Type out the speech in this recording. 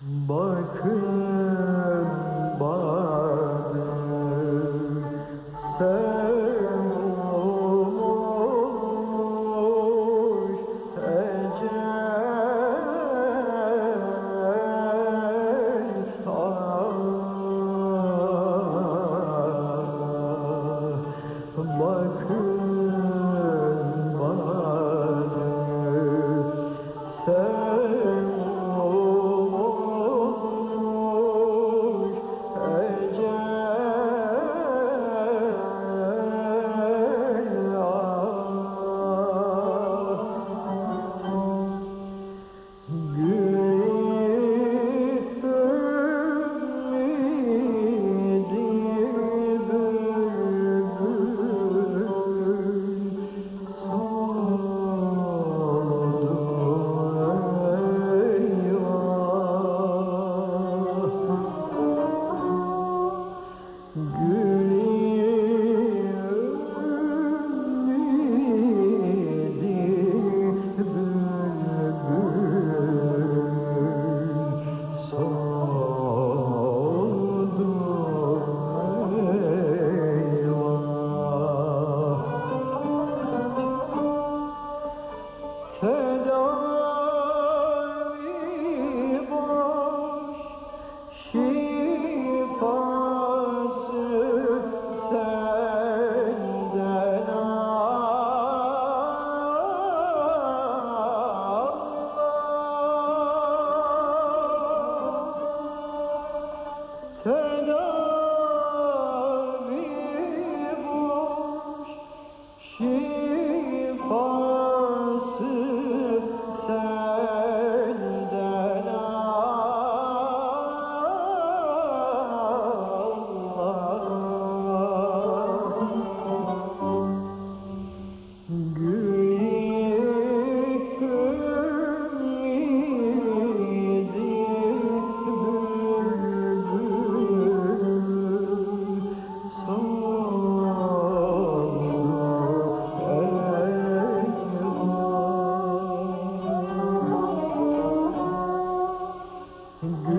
Bakın badım sen olmuş ecel. Bakın 嗯。